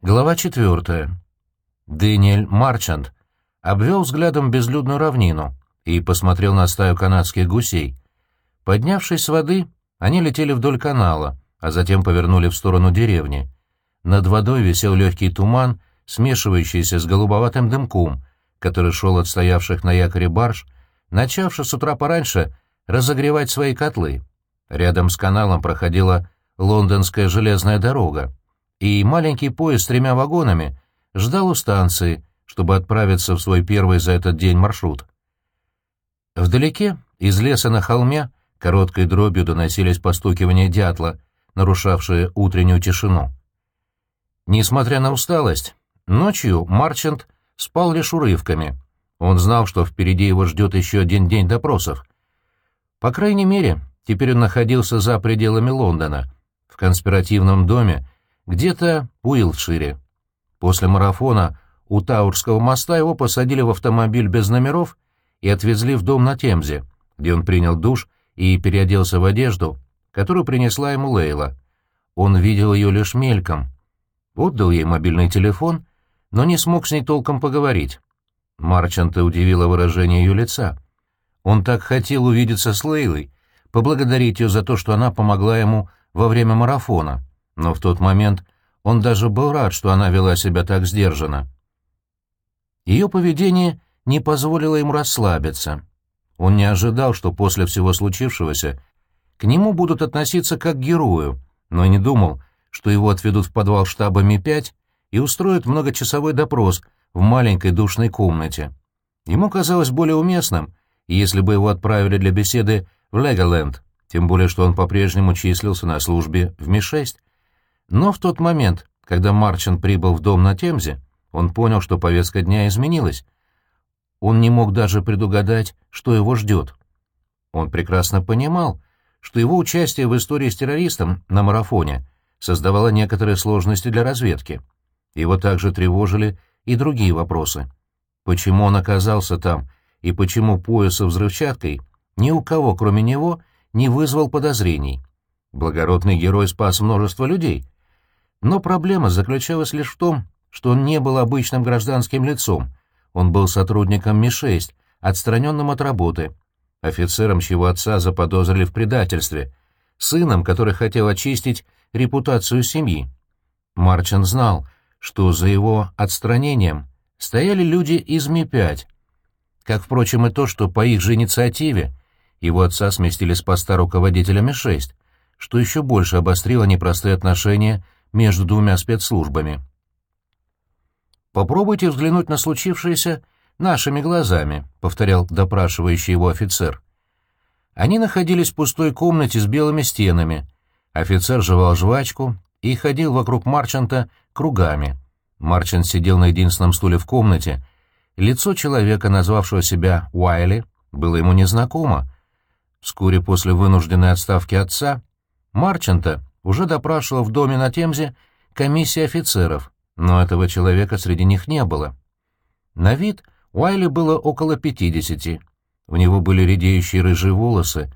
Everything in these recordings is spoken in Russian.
Глава четвертая. Дэниэль Марчант обвел взглядом безлюдную равнину и посмотрел на стаю канадских гусей. Поднявшись с воды, они летели вдоль канала, а затем повернули в сторону деревни. Над водой висел легкий туман, смешивающийся с голубоватым дымком, который шел от стоявших на якоре барж, начавших с утра пораньше разогревать свои котлы. Рядом с каналом проходила лондонская железная дорога и маленький поезд с тремя вагонами ждал у станции, чтобы отправиться в свой первый за этот день маршрут. Вдалеке, из леса на холме, короткой дробью доносились постукивания дятла, нарушавшие утреннюю тишину. Несмотря на усталость, ночью Марчант спал лишь урывками. Он знал, что впереди его ждет еще один день допросов. По крайней мере, теперь он находился за пределами Лондона, в конспиративном доме, где-то в Уилтшире. После марафона у Таурского моста его посадили в автомобиль без номеров и отвезли в дом на Темзе, где он принял душ и переоделся в одежду, которую принесла ему Лейла. Он видел ее лишь мельком. Отдал ей мобильный телефон, но не смог с ней толком поговорить. Марчанта удивило выражение ее лица. Он так хотел увидеться с Лейлой, поблагодарить ее за то, что она помогла ему во время марафона но в тот момент он даже был рад, что она вела себя так сдержанно. Ее поведение не позволило ему расслабиться. Он не ожидал, что после всего случившегося к нему будут относиться как к герою, но не думал, что его отведут в подвал штаба Ми-5 и устроят многочасовой допрос в маленькой душной комнате. Ему казалось более уместным, если бы его отправили для беседы в Леголенд, тем более что он по-прежнему числился на службе в Ми-6. Но в тот момент, когда Марчин прибыл в дом на Темзе, он понял, что повестка дня изменилась. Он не мог даже предугадать, что его ждет. Он прекрасно понимал, что его участие в истории с террористом на марафоне создавало некоторые сложности для разведки. Его также тревожили и другие вопросы. Почему он оказался там, и почему пояс со взрывчаткой ни у кого, кроме него, не вызвал подозрений. Благородный герой спас множество людей — но проблема заключалась лишь в том, что он не был обычным гражданским лицом, он был сотрудником Ми-6, отстраненным от работы, офицером, чьего отца заподозрили в предательстве, сыном, который хотел очистить репутацию семьи. Марчин знал, что за его отстранением стояли люди из Ми-5, как, впрочем, и то, что по их же инициативе его отца сместили с поста руководителя Ми-6, что еще больше обострило непростые отношения между двумя спецслужбами. «Попробуйте взглянуть на случившееся нашими глазами», — повторял допрашивающий его офицер. Они находились в пустой комнате с белыми стенами. Офицер жевал жвачку и ходил вокруг Марчанта кругами. Марчант сидел на единственном стуле в комнате. Лицо человека, назвавшего себя Уайли, было ему незнакомо. Вскоре после вынужденной отставки отца Марчанта уже допрашивала в доме на Темзе комиссия офицеров, но этого человека среди них не было. На вид Уайли было около пятидесяти. У него были редеющие рыжие волосы,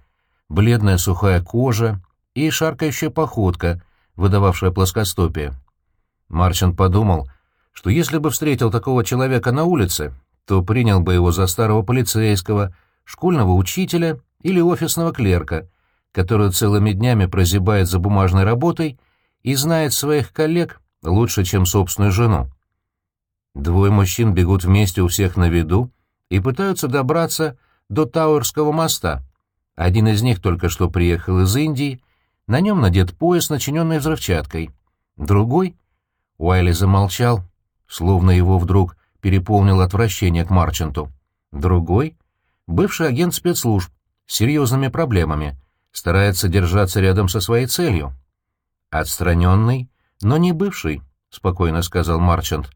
бледная сухая кожа и шаркающая походка, выдававшая плоскостопие. Марчин подумал, что если бы встретил такого человека на улице, то принял бы его за старого полицейского, школьного учителя или офисного клерка — который целыми днями прозябает за бумажной работой и знает своих коллег лучше, чем собственную жену. Двое мужчин бегут вместе у всех на виду и пытаются добраться до Тауэрского моста. Один из них только что приехал из Индии, на нем надет пояс, начиненный взрывчаткой. Другой... Уайли замолчал, словно его вдруг переполнило отвращение к Марчанту. Другой — бывший агент спецслужб с серьезными проблемами, старается держаться рядом со своей целью. «Отстраненный, но не бывший», — спокойно сказал Марчант.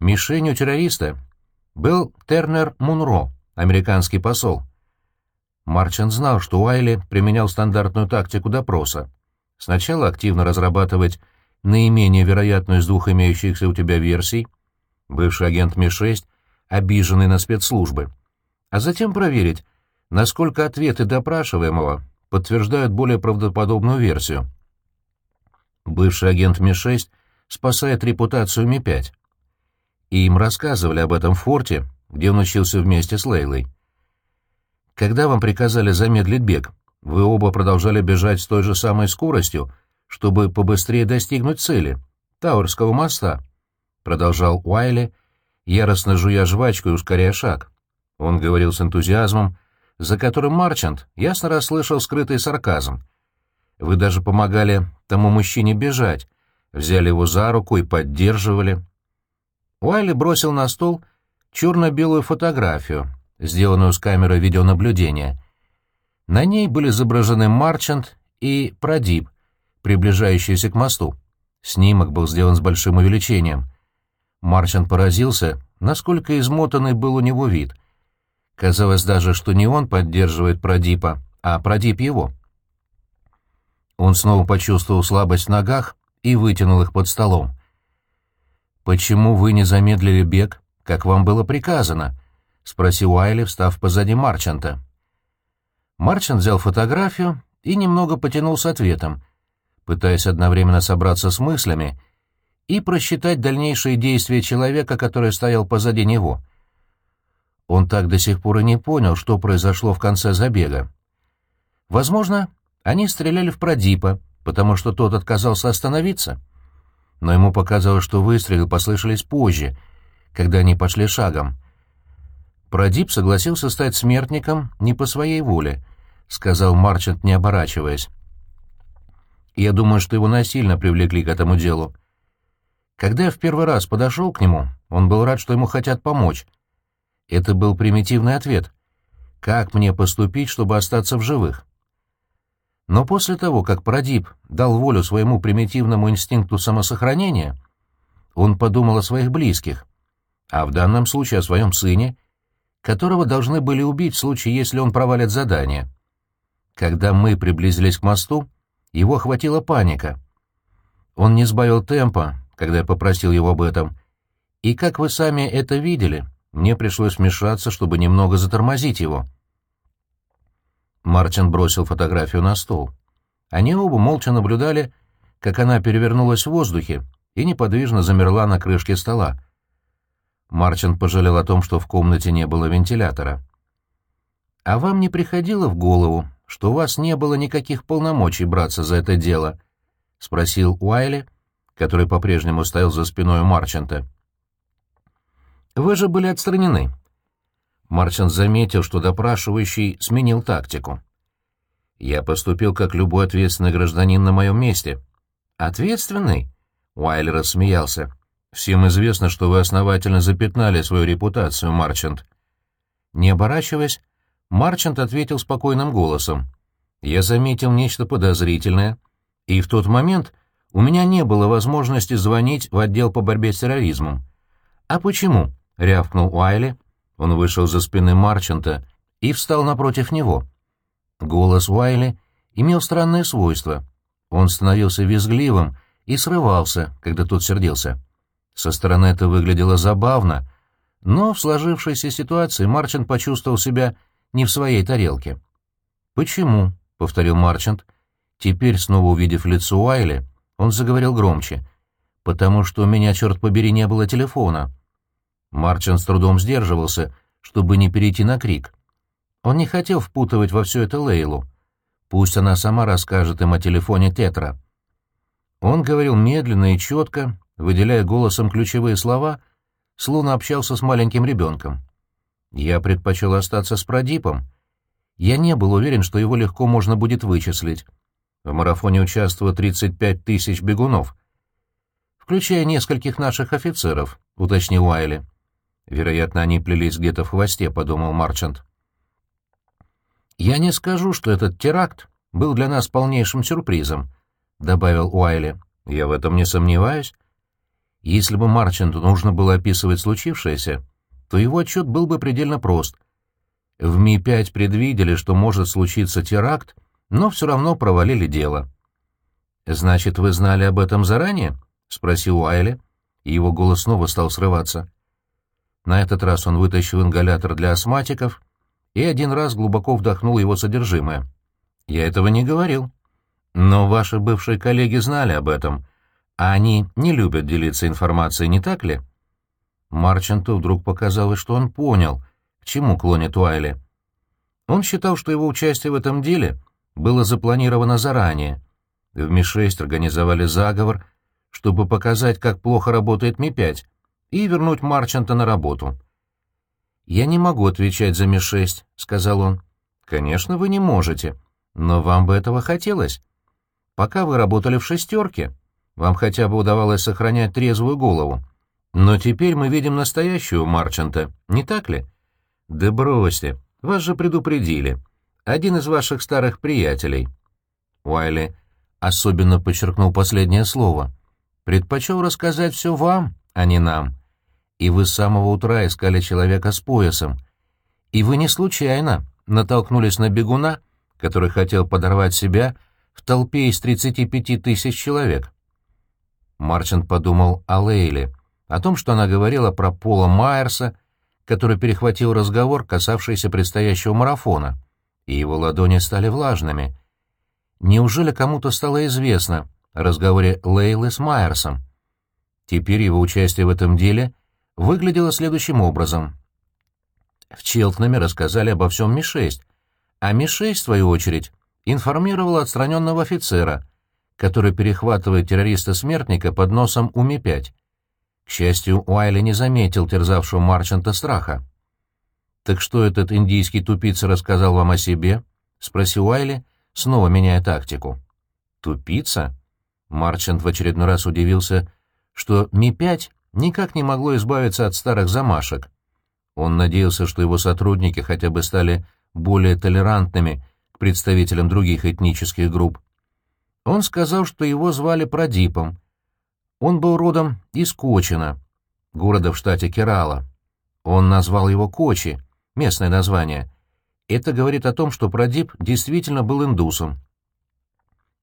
«Мишенью террориста был Тернер Мунро, американский посол». Марчант знал, что Уайли применял стандартную тактику допроса. Сначала активно разрабатывать наименее вероятную из двух имеющихся у тебя версий, бывший агент Ми-6, обиженный на спецслужбы, а затем проверить, насколько ответы допрашиваемого подтверждают более правдоподобную версию. Бывший агент Ми-6 спасает репутацию Ми-5. И им рассказывали об этом в форте, где он учился вместе с Лейлой. Когда вам приказали замедлить бег, вы оба продолжали бежать с той же самой скоростью, чтобы побыстрее достигнуть цели — Тауэрского моста, — продолжал Уайли, яростно жуя жвачку и ускоряя шаг. Он говорил с энтузиазмом, за которым Марчант ясно расслышал скрытый сарказм. Вы даже помогали тому мужчине бежать, взяли его за руку и поддерживали. Уайли бросил на стол черно-белую фотографию, сделанную с камеры видеонаблюдения. На ней были изображены Марчант и Продип, приближающиеся к мосту. Снимок был сделан с большим увеличением. Марчант поразился, насколько измотанный был у него вид. Казалось даже, что не он поддерживает Продипа, а Продип его. Он снова почувствовал слабость в ногах и вытянул их под столом. «Почему вы не замедлили бег, как вам было приказано?» — спросил Уайли, встав позади Марчанта. Марчант взял фотографию и немного потянул с ответом, пытаясь одновременно собраться с мыслями и просчитать дальнейшие действия человека, который стоял позади него. Он так до сих пор и не понял, что произошло в конце забега. Возможно, они стреляли в Продипа, потому что тот отказался остановиться. Но ему показалось, что выстрелы послышались позже, когда они пошли шагом. Продип согласился стать смертником не по своей воле, — сказал Марчант, не оборачиваясь. Я думаю, что его насильно привлекли к этому делу. Когда я в первый раз подошел к нему, он был рад, что ему хотят помочь. Это был примитивный ответ. Как мне поступить, чтобы остаться в живых? Но после того, как Продип дал волю своему примитивному инстинкту самосохранения, он подумал о своих близких, а в данном случае о своем сыне, которого должны были убить в случае, если он провалит задание. Когда мы приблизились к мосту, его охватила паника. Он не сбавил темпа, когда я попросил его об этом, и, как вы сами это видели, мне пришлось вмешаться, чтобы немного затормозить его. Мартин бросил фотографию на стол. Они оба молча наблюдали, как она перевернулась в воздухе и неподвижно замерла на крышке стола. Марчин пожалел о том, что в комнате не было вентилятора. «А вам не приходило в голову, что у вас не было никаких полномочий браться за это дело?» — спросил Уайли, который по-прежнему стоял за спиной Марчанта. «Вы же были отстранены. Марчин заметил, что допрашивающий сменил тактику. «Я поступил как любой ответственный гражданин на моем месте». «Ответственный?» — Уайлер рассмеялся. «Всем известно, что вы основательно запятнали свою репутацию, Марчант». Не оборачиваясь, Марчант ответил спокойным голосом. «Я заметил нечто подозрительное, и в тот момент у меня не было возможности звонить в отдел по борьбе с терроризмом». «А почему?» — рявкнул Уайли, он вышел за спины Марчанта и встал напротив него. Голос Уайли имел странное свойство. Он становился визгливым и срывался, когда тот сердился. Со стороны это выглядело забавно, но в сложившейся ситуации Марчант почувствовал себя не в своей тарелке. «Почему?» — повторил Марчант. Теперь, снова увидев лицо Уайли, он заговорил громче. «Потому что у меня, черт побери, не было телефона. Марчин с трудом сдерживался, чтобы не перейти на крик. Он не хотел впутывать во все это Лейлу. Пусть она сама расскажет им о телефоне Тетра. Он говорил медленно и четко, выделяя голосом ключевые слова, словно общался с маленьким ребенком. Я предпочел остаться с Продипом. Я не был уверен, что его легко можно будет вычислить. В марафоне участвовало 35 тысяч бегунов, включая нескольких наших офицеров, уточнил Уайли. Вероятно, они плелись где-то в хвосте, — подумал Марчант. «Я не скажу, что этот теракт был для нас полнейшим сюрпризом», — добавил Уайли. «Я в этом не сомневаюсь. Если бы Марчанту нужно было описывать случившееся, то его отчет был бы предельно прост. В Ми-5 предвидели, что может случиться теракт, но все равно провалили дело». «Значит, вы знали об этом заранее?» — спросил Уайли, и его голос снова стал срываться. На этот раз он вытащил ингалятор для астматиков и один раз глубоко вдохнул его содержимое. «Я этого не говорил». «Но ваши бывшие коллеги знали об этом», А они не любят делиться информацией, не так ли? Марчанту вдруг показалось, что он понял, к чему клонит Уайли. Он считал, что его участие в этом деле было запланировано заранее. В Ми-6 организовали заговор, чтобы показать, как плохо работает Ми-5, и вернуть Марчанта на работу. «Я не могу отвечать за Ми-6», — сказал он. «Конечно, вы не можете, но вам бы этого хотелось. Пока вы работали в «шестерке», вам хотя бы удавалось сохранять трезвую голову. Но теперь мы видим настоящего Марчанта, не так ли? Да бросьте, вас же предупредили. Один из ваших старых приятелей. Уайли особенно подчеркнул последнее слово. Предпочел рассказать все вам, а не нам. И вы с самого утра искали человека с поясом. И вы не случайно натолкнулись на бегуна, который хотел подорвать себя в толпе из 35 тысяч человек. Марчант подумал о Лейле, о том, что она говорила про Пола Майерса, который перехватил разговор, касавшийся предстоящего марафона, и его ладони стали влажными. Неужели кому-то стало известно о разговоре Лейлы с Майерсом? Теперь его участие в этом деле выглядело следующим образом. В Челтнаме рассказали обо всем Ми-6, а Ми-6, в свою очередь, информировал отстраненного офицера, который перехватывает террориста-смертника под носом у Ми-5. К счастью, Уайли не заметил терзавшего Марчанта страха. «Так что этот индийский тупица рассказал вам о себе?» — спросил Уайли, снова меняя тактику. «Тупица?» Марчант в очередной раз удивился, что Ми-5 никак не могло избавиться от старых замашек. Он надеялся, что его сотрудники хотя бы стали более толерантными к представителям других этнических групп. Он сказал, что его звали Прадипом. Он был родом из Кочина, города в штате Керала. Он назвал его Кочи, местное название. Это говорит о том, что Прадип действительно был индусом.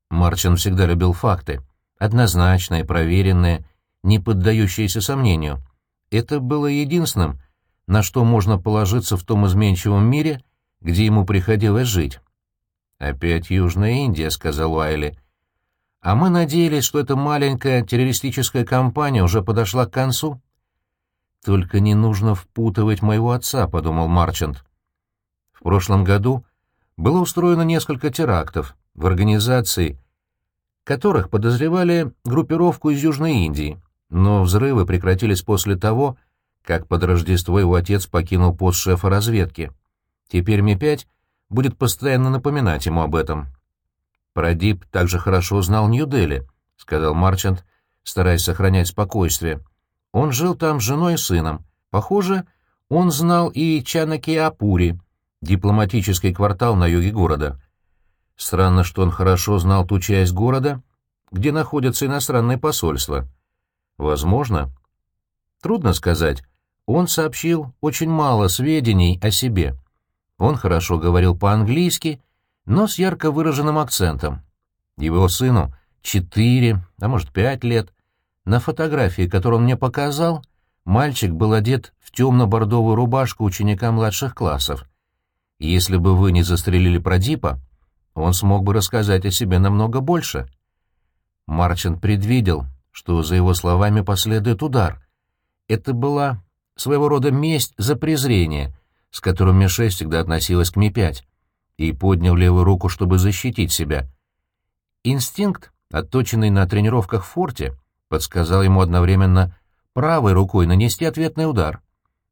Марчин всегда любил факты, однозначные, проверенные, не поддающиеся сомнению. Это было единственным, на что можно положиться в том изменчивом мире, где ему приходилось жить. «Опять Южная Индия», — сказал Уайли. «А мы надеялись, что эта маленькая террористическая кампания уже подошла к концу». «Только не нужно впутывать моего отца», — подумал Марчант. В прошлом году было устроено несколько терактов в организации, которых подозревали группировку из Южной Индии, но взрывы прекратились после того, как под Рождество его отец покинул пост шефа разведки. Теперь Ми-5 будет постоянно напоминать ему об этом. «Прадип также хорошо знал Нью-Дели», — сказал Марчант, стараясь сохранять спокойствие. «Он жил там с женой и сыном. Похоже, он знал и Чанакиапури, дипломатический квартал на юге города. Странно, что он хорошо знал ту часть города, где находятся иностранные посольства. Возможно. Трудно сказать. Он сообщил очень мало сведений о себе. Он хорошо говорил по-английски, но с ярко выраженным акцентом. Его сыну четыре, а может пять лет. На фотографии, которую он мне показал, мальчик был одет в темно-бордовую рубашку ученика младших классов. Если бы вы не застрелили Продипа, он смог бы рассказать о себе намного больше. Марчант предвидел, что за его словами последует удар. Это была своего рода месть за презрение, с которым Ми-6 всегда относилась к Ми-5, и поднял левую руку, чтобы защитить себя. Инстинкт, отточенный на тренировках в форте, подсказал ему одновременно правой рукой нанести ответный удар.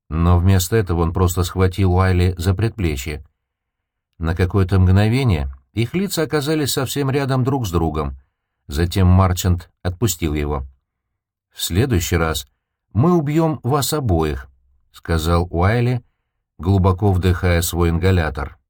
Но вместо этого он просто схватил Уайли за предплечье. На какое-то мгновение их лица оказались совсем рядом друг с другом. Затем Марчант отпустил его. «В следующий раз мы убьем вас обоих», — сказал Уайли, глубоко вдыхая свой ингалятор.